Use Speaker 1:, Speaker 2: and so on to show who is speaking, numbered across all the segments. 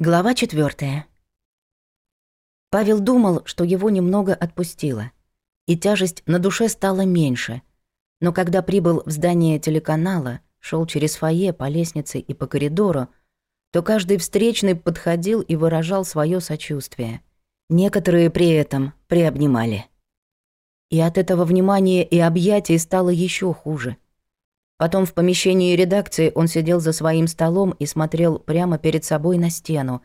Speaker 1: Глава четвертая. Павел думал, что его немного отпустило, и тяжесть на душе стала меньше. Но когда прибыл в здание телеканала, шел через фойе по лестнице и по коридору, то каждый встречный подходил и выражал свое сочувствие. Некоторые при этом приобнимали. И от этого внимания и объятий стало еще хуже – Потом в помещении редакции он сидел за своим столом и смотрел прямо перед собой на стену,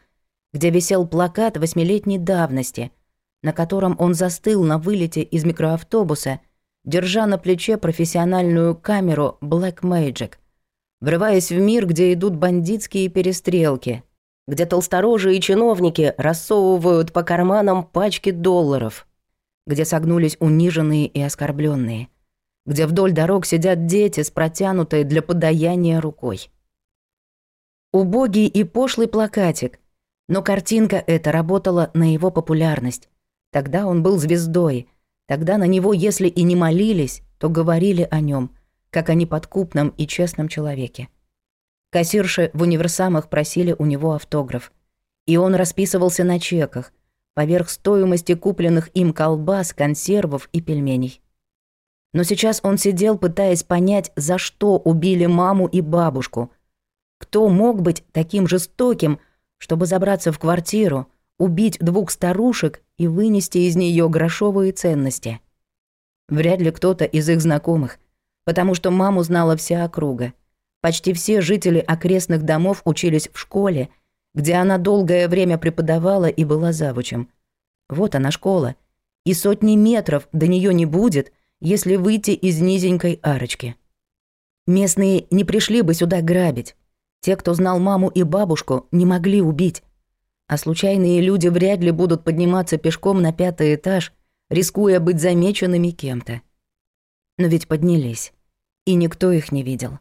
Speaker 1: где висел плакат восьмилетней давности, на котором он застыл на вылете из микроавтобуса, держа на плече профессиональную камеру Black Magic, врываясь в мир, где идут бандитские перестрелки, где толсторожие чиновники рассовывают по карманам пачки долларов, где согнулись униженные и оскорбленные где вдоль дорог сидят дети с протянутой для подаяния рукой. Убогий и пошлый плакатик, но картинка эта работала на его популярность. Тогда он был звездой, тогда на него, если и не молились, то говорили о нем, как о неподкупном и честном человеке. Кассирши в универсамах просили у него автограф. И он расписывался на чеках, поверх стоимости купленных им колбас, консервов и пельменей. Но сейчас он сидел, пытаясь понять, за что убили маму и бабушку. Кто мог быть таким жестоким, чтобы забраться в квартиру, убить двух старушек и вынести из нее грошовые ценности? Вряд ли кто-то из их знакомых, потому что маму знала вся округа. Почти все жители окрестных домов учились в школе, где она долгое время преподавала и была завучем. Вот она школа. И сотни метров до нее не будет — если выйти из низенькой арочки. Местные не пришли бы сюда грабить. Те, кто знал маму и бабушку, не могли убить. А случайные люди вряд ли будут подниматься пешком на пятый этаж, рискуя быть замеченными кем-то. Но ведь поднялись. И никто их не видел.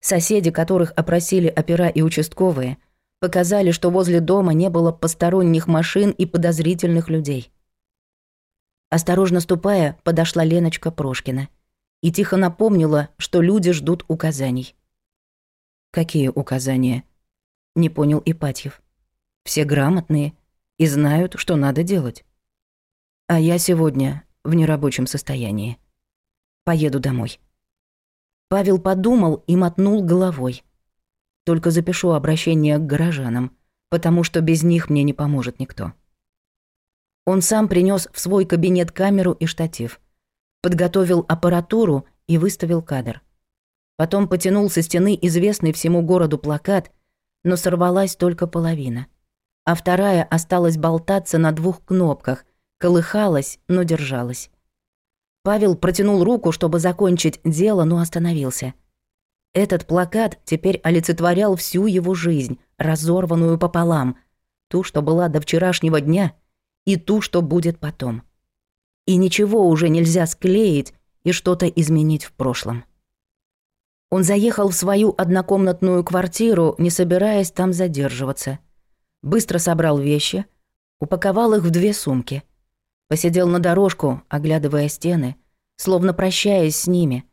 Speaker 1: Соседи, которых опросили опера и участковые, показали, что возле дома не было посторонних машин и подозрительных людей. Осторожно ступая, подошла Леночка Прошкина и тихо напомнила, что люди ждут указаний. «Какие указания?» — не понял Ипатьев. «Все грамотные и знают, что надо делать. А я сегодня в нерабочем состоянии. Поеду домой». Павел подумал и мотнул головой. «Только запишу обращение к горожанам, потому что без них мне не поможет никто». Он сам принес в свой кабинет камеру и штатив. Подготовил аппаратуру и выставил кадр. Потом потянул со стены известный всему городу плакат, но сорвалась только половина. А вторая осталась болтаться на двух кнопках, колыхалась, но держалась. Павел протянул руку, чтобы закончить дело, но остановился. Этот плакат теперь олицетворял всю его жизнь, разорванную пополам, ту, что была до вчерашнего дня — и ту, что будет потом. И ничего уже нельзя склеить и что-то изменить в прошлом. Он заехал в свою однокомнатную квартиру, не собираясь там задерживаться. Быстро собрал вещи, упаковал их в две сумки. Посидел на дорожку, оглядывая стены, словно прощаясь с ними.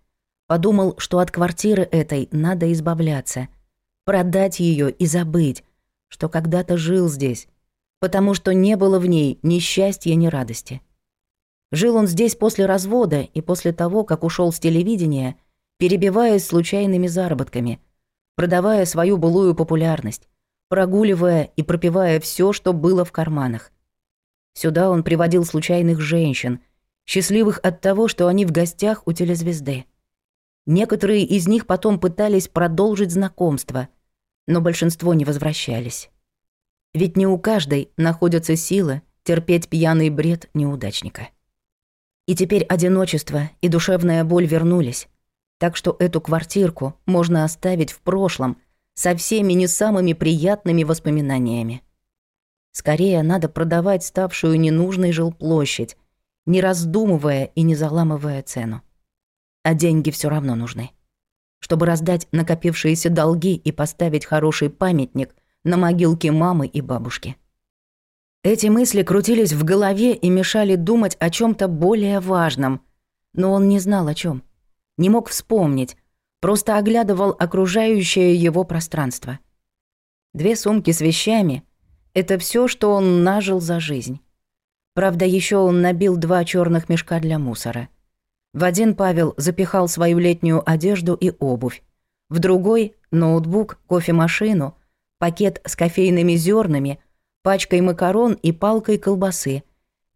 Speaker 1: Подумал, что от квартиры этой надо избавляться, продать ее и забыть, что когда-то жил здесь, потому что не было в ней ни счастья, ни радости. Жил он здесь после развода и после того, как ушел с телевидения, перебиваясь случайными заработками, продавая свою былую популярность, прогуливая и пропивая все, что было в карманах. Сюда он приводил случайных женщин, счастливых от того, что они в гостях у телезвезды. Некоторые из них потом пытались продолжить знакомство, но большинство не возвращались. Ведь не у каждой находятся силы терпеть пьяный бред неудачника. И теперь одиночество и душевная боль вернулись. Так что эту квартирку можно оставить в прошлом со всеми не самыми приятными воспоминаниями. Скорее надо продавать ставшую ненужной жилплощадь, не раздумывая и не заламывая цену. А деньги все равно нужны. Чтобы раздать накопившиеся долги и поставить хороший памятник на могилке мамы и бабушки. Эти мысли крутились в голове и мешали думать о чем то более важном, но он не знал о чем, не мог вспомнить, просто оглядывал окружающее его пространство. Две сумки с вещами — это все, что он нажил за жизнь. Правда, еще он набил два черных мешка для мусора. В один Павел запихал свою летнюю одежду и обувь, в другой — ноутбук, кофемашину — пакет с кофейными зернами, пачкой макарон и палкой колбасы,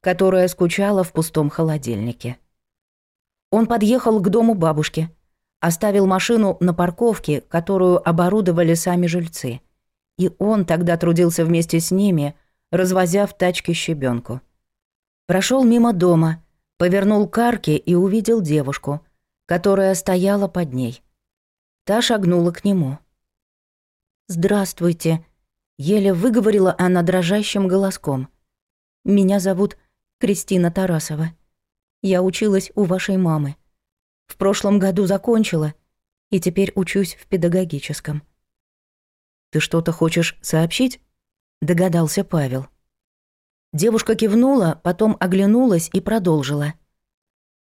Speaker 1: которая скучала в пустом холодильнике. Он подъехал к дому бабушки, оставил машину на парковке, которую оборудовали сами жильцы. И он тогда трудился вместе с ними, развозя в тачке щебенку. Прошел мимо дома, повернул к арке и увидел девушку, которая стояла под ней. Та шагнула к нему – «Здравствуйте», — еле выговорила она дрожащим голоском. «Меня зовут Кристина Тарасова. Я училась у вашей мамы. В прошлом году закончила, и теперь учусь в педагогическом». «Ты что-то хочешь сообщить?» — догадался Павел. Девушка кивнула, потом оглянулась и продолжила.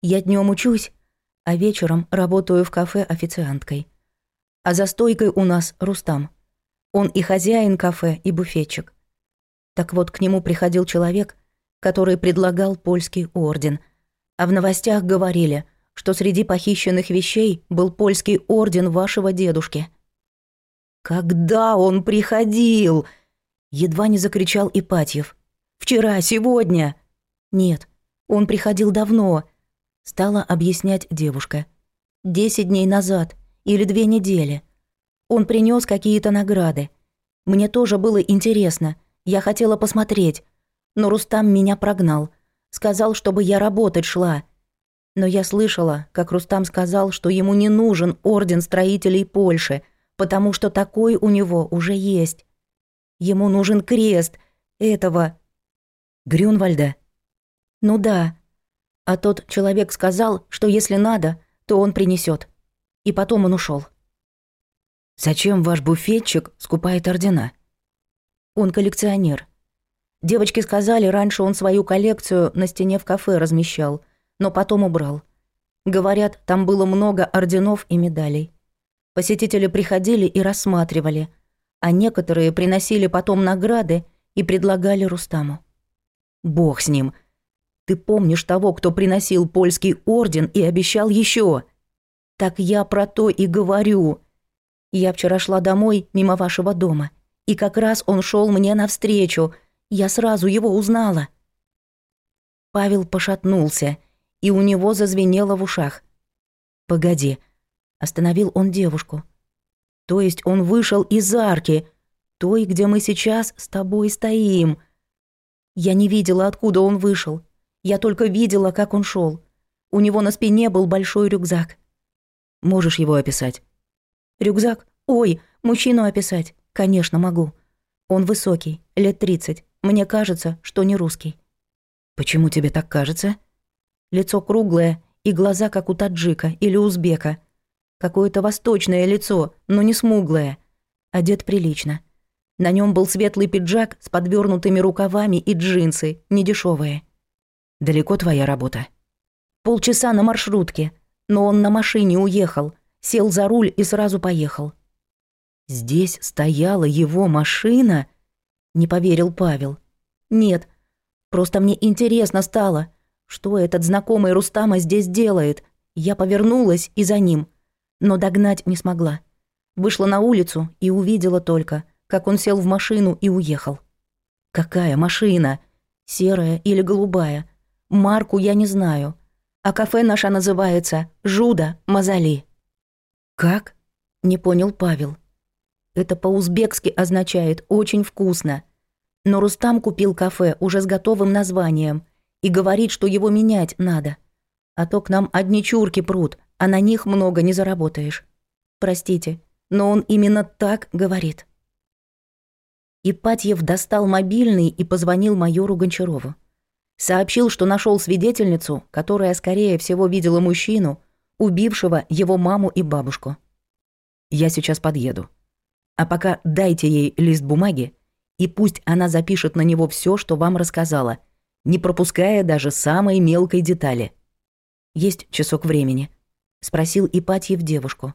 Speaker 1: «Я днем учусь, а вечером работаю в кафе официанткой. А за стойкой у нас Рустам. Он и хозяин кафе, и буфетчик. Так вот, к нему приходил человек, который предлагал польский орден. А в новостях говорили, что среди похищенных вещей был польский орден вашего дедушки. «Когда он приходил?» Едва не закричал Ипатьев. «Вчера, сегодня!» «Нет, он приходил давно», — стала объяснять девушка. «Десять дней назад или две недели. Он принес какие-то награды. Мне тоже было интересно. Я хотела посмотреть. Но Рустам меня прогнал. Сказал, чтобы я работать шла. Но я слышала, как Рустам сказал, что ему не нужен орден строителей Польши, потому что такой у него уже есть. Ему нужен крест этого... Грюнвальда. Ну да. А тот человек сказал, что если надо, то он принесет. И потом он ушел. Зачем ваш буфетчик скупает ордена? Он коллекционер. Девочки сказали, раньше он свою коллекцию на стене в кафе размещал, но потом убрал. Говорят, там было много орденов и медалей. Посетители приходили и рассматривали, а некоторые приносили потом награды и предлагали Рустаму. Бог с ним. Ты помнишь того, кто приносил польский орден и обещал еще? Так я про то и говорю. Я вчера шла домой мимо вашего дома, и как раз он шел мне навстречу. Я сразу его узнала». Павел пошатнулся, и у него зазвенело в ушах. «Погоди», — остановил он девушку. «То есть он вышел из арки, той, где мы сейчас с тобой стоим. Я не видела, откуда он вышел. Я только видела, как он шел. У него на спине был большой рюкзак». «Можешь его описать?» Рюкзак? Ой, мужчину описать? Конечно, могу. Он высокий, лет 30. Мне кажется, что не русский. Почему тебе так кажется? Лицо круглое и глаза, как у таджика или узбека. Какое-то восточное лицо, но не смуглое. Одет прилично. На нем был светлый пиджак с подвернутыми рукавами и джинсы, недешевые. Далеко твоя работа? Полчаса на маршрутке, но он на машине уехал — сел за руль и сразу поехал. «Здесь стояла его машина?» — не поверил Павел. «Нет, просто мне интересно стало, что этот знакомый Рустама здесь делает. Я повернулась и за ним, но догнать не смогла. Вышла на улицу и увидела только, как он сел в машину и уехал. Какая машина? Серая или голубая? Марку я не знаю. А кафе наше называется «Жуда Мазали». «Как?» – не понял Павел. «Это по-узбекски означает «очень вкусно». Но Рустам купил кафе уже с готовым названием и говорит, что его менять надо. А то к нам одни чурки пруд, а на них много не заработаешь. Простите, но он именно так говорит». Ипатьев достал мобильный и позвонил майору Гончарову. Сообщил, что нашел свидетельницу, которая, скорее всего, видела мужчину, убившего его маму и бабушку. Я сейчас подъеду. А пока дайте ей лист бумаги, и пусть она запишет на него все, что вам рассказала, не пропуская даже самой мелкой детали. Есть часок времени, спросил Ипатьев девушку.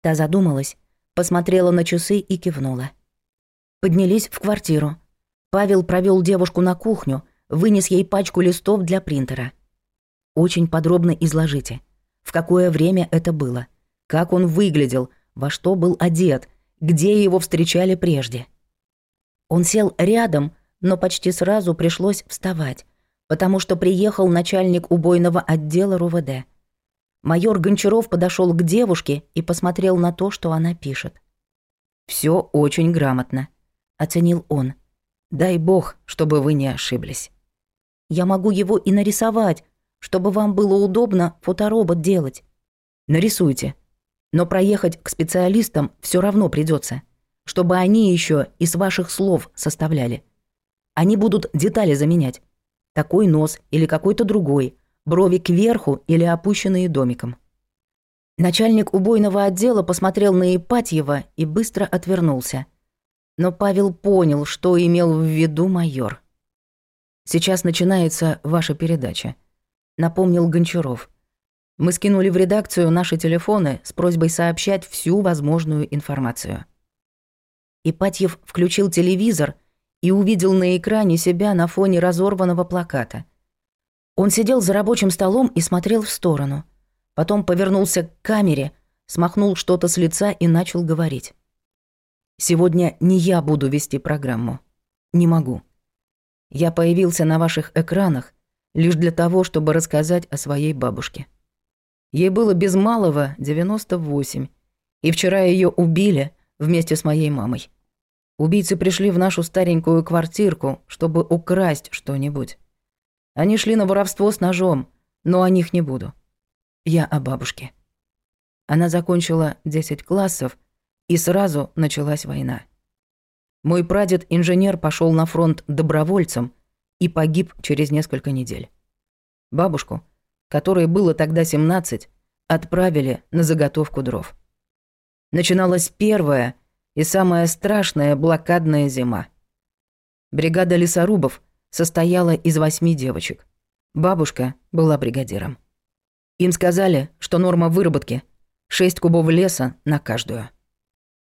Speaker 1: Та задумалась, посмотрела на часы и кивнула. Поднялись в квартиру. Павел провел девушку на кухню, вынес ей пачку листов для принтера. Очень подробно изложите, в какое время это было, как он выглядел, во что был одет, где его встречали прежде. Он сел рядом, но почти сразу пришлось вставать, потому что приехал начальник убойного отдела РУВД. Майор Гончаров подошел к девушке и посмотрел на то, что она пишет. Все очень грамотно», — оценил он. «Дай бог, чтобы вы не ошиблись». «Я могу его и нарисовать», чтобы вам было удобно фоторобот делать. Нарисуйте. Но проехать к специалистам все равно придется, чтобы они еще из ваших слов составляли. Они будут детали заменять. Такой нос или какой-то другой, брови кверху или опущенные домиком. Начальник убойного отдела посмотрел на Ипатьева и быстро отвернулся. Но Павел понял, что имел в виду майор. «Сейчас начинается ваша передача», напомнил Гончаров. Мы скинули в редакцию наши телефоны с просьбой сообщать всю возможную информацию. Ипатьев включил телевизор и увидел на экране себя на фоне разорванного плаката. Он сидел за рабочим столом и смотрел в сторону. Потом повернулся к камере, смахнул что-то с лица и начал говорить. «Сегодня не я буду вести программу. Не могу. Я появился на ваших экранах, лишь для того, чтобы рассказать о своей бабушке. Ей было без малого 98, и вчера ее убили вместе с моей мамой. Убийцы пришли в нашу старенькую квартирку, чтобы украсть что-нибудь. Они шли на воровство с ножом, но о них не буду. Я о бабушке. Она закончила 10 классов, и сразу началась война. Мой прадед-инженер пошел на фронт добровольцем – и погиб через несколько недель. Бабушку, которой было тогда 17, отправили на заготовку дров. Начиналась первая и самая страшная блокадная зима. Бригада лесорубов состояла из восьми девочек. Бабушка была бригадиром. Им сказали, что норма выработки – шесть кубов леса на каждую.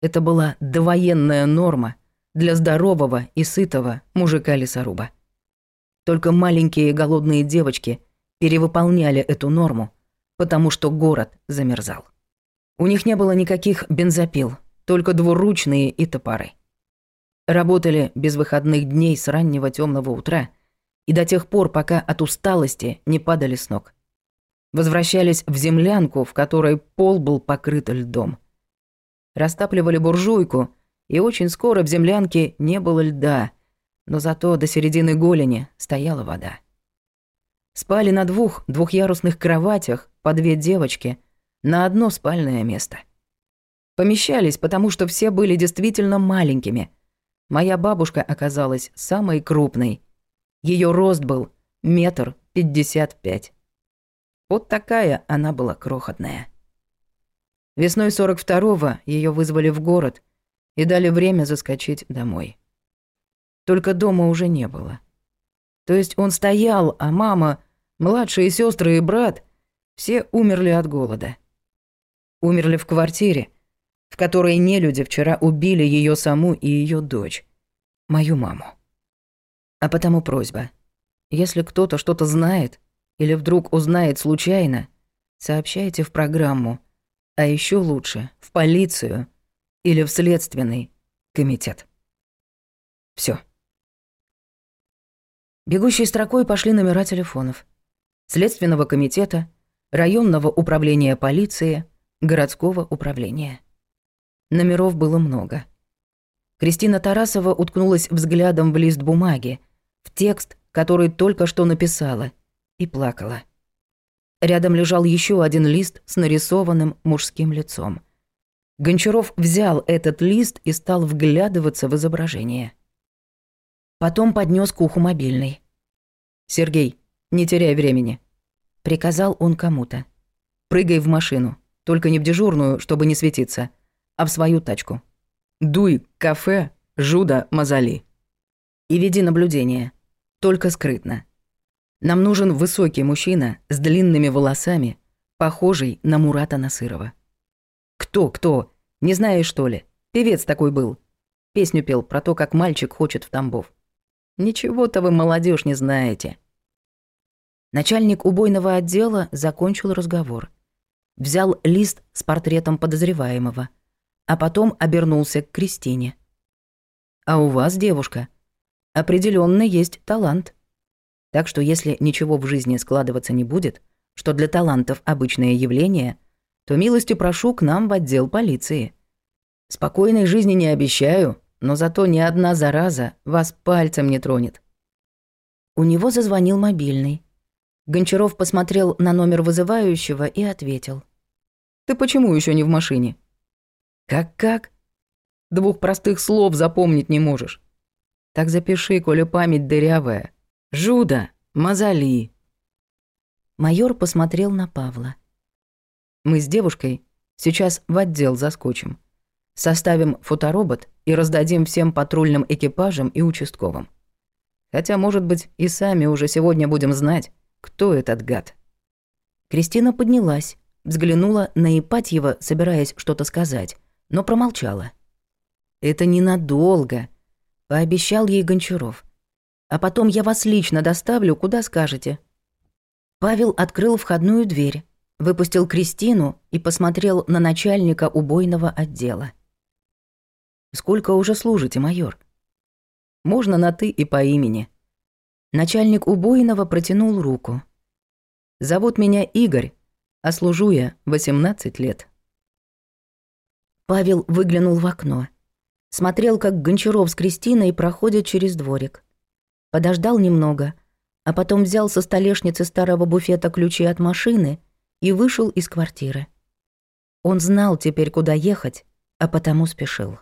Speaker 1: Это была довоенная норма для здорового и сытого мужика-лесоруба. Только маленькие голодные девочки перевыполняли эту норму, потому что город замерзал. У них не было никаких бензопил, только двуручные и топоры. Работали без выходных дней с раннего темного утра и до тех пор, пока от усталости не падали с ног. Возвращались в землянку, в которой пол был покрыт льдом. Растапливали буржуйку, и очень скоро в землянке не было льда, но зато до середины голени стояла вода. Спали на двух двухъярусных кроватях по две девочки на одно спальное место. Помещались, потому что все были действительно маленькими. Моя бабушка оказалась самой крупной. Ее рост был метр пятьдесят пять. Вот такая она была крохотная. Весной 42-го ее вызвали в город и дали время заскочить домой. Только дома уже не было. То есть он стоял, а мама, младшие сестры и брат все умерли от голода. Умерли в квартире, в которой не люди вчера убили ее саму и ее дочь, мою маму. А потому просьба. Если кто-то что-то знает или вдруг узнает случайно, сообщайте в программу, а еще лучше в полицию или в следственный комитет. Все. Бегущей строкой пошли номера телефонов. Следственного комитета, районного управления полиции, городского управления. Номеров было много. Кристина Тарасова уткнулась взглядом в лист бумаги, в текст, который только что написала, и плакала. Рядом лежал еще один лист с нарисованным мужским лицом. Гончаров взял этот лист и стал вглядываться в изображение – Потом поднес к уху мобильный. «Сергей, не теряй времени», — приказал он кому-то. «Прыгай в машину, только не в дежурную, чтобы не светиться, а в свою тачку. Дуй, кафе, жуда, мазоли. И веди наблюдение, только скрытно. Нам нужен высокий мужчина с длинными волосами, похожий на Мурата Насырова». «Кто, кто? Не знаешь, что ли? Певец такой был. Песню пел про то, как мальчик хочет в Тамбов. Ничего-то вы, молодежь, не знаете. Начальник убойного отдела закончил разговор. Взял лист с портретом подозреваемого, а потом обернулся к Кристине. «А у вас, девушка, определенно есть талант. Так что если ничего в жизни складываться не будет, что для талантов обычное явление, то милостью прошу к нам в отдел полиции. Спокойной жизни не обещаю, но зато ни одна зараза вас пальцем не тронет. У него зазвонил мобильный. Гончаров посмотрел на номер вызывающего и ответил. «Ты почему еще не в машине?» «Как-как?» «Двух простых слов запомнить не можешь». «Так запиши, коли память дырявая. Жуда, мазали». Майор посмотрел на Павла. «Мы с девушкой сейчас в отдел заскочим. Составим фоторобот и раздадим всем патрульным экипажам и участковым. Хотя, может быть, и сами уже сегодня будем знать, кто этот гад. Кристина поднялась, взглянула на Ипатьева, собираясь что-то сказать, но промолчала. «Это ненадолго», — пообещал ей Гончаров. «А потом я вас лично доставлю, куда скажете». Павел открыл входную дверь, выпустил Кристину и посмотрел на начальника убойного отдела. Сколько уже служите, майор? Можно на «ты» и по имени. Начальник убойного протянул руку. Зовут меня Игорь, а служу я 18 лет. Павел выглянул в окно. Смотрел, как Гончаров с Кристиной проходят через дворик. Подождал немного, а потом взял со столешницы старого буфета ключи от машины и вышел из квартиры. Он знал теперь, куда ехать, а потому спешил.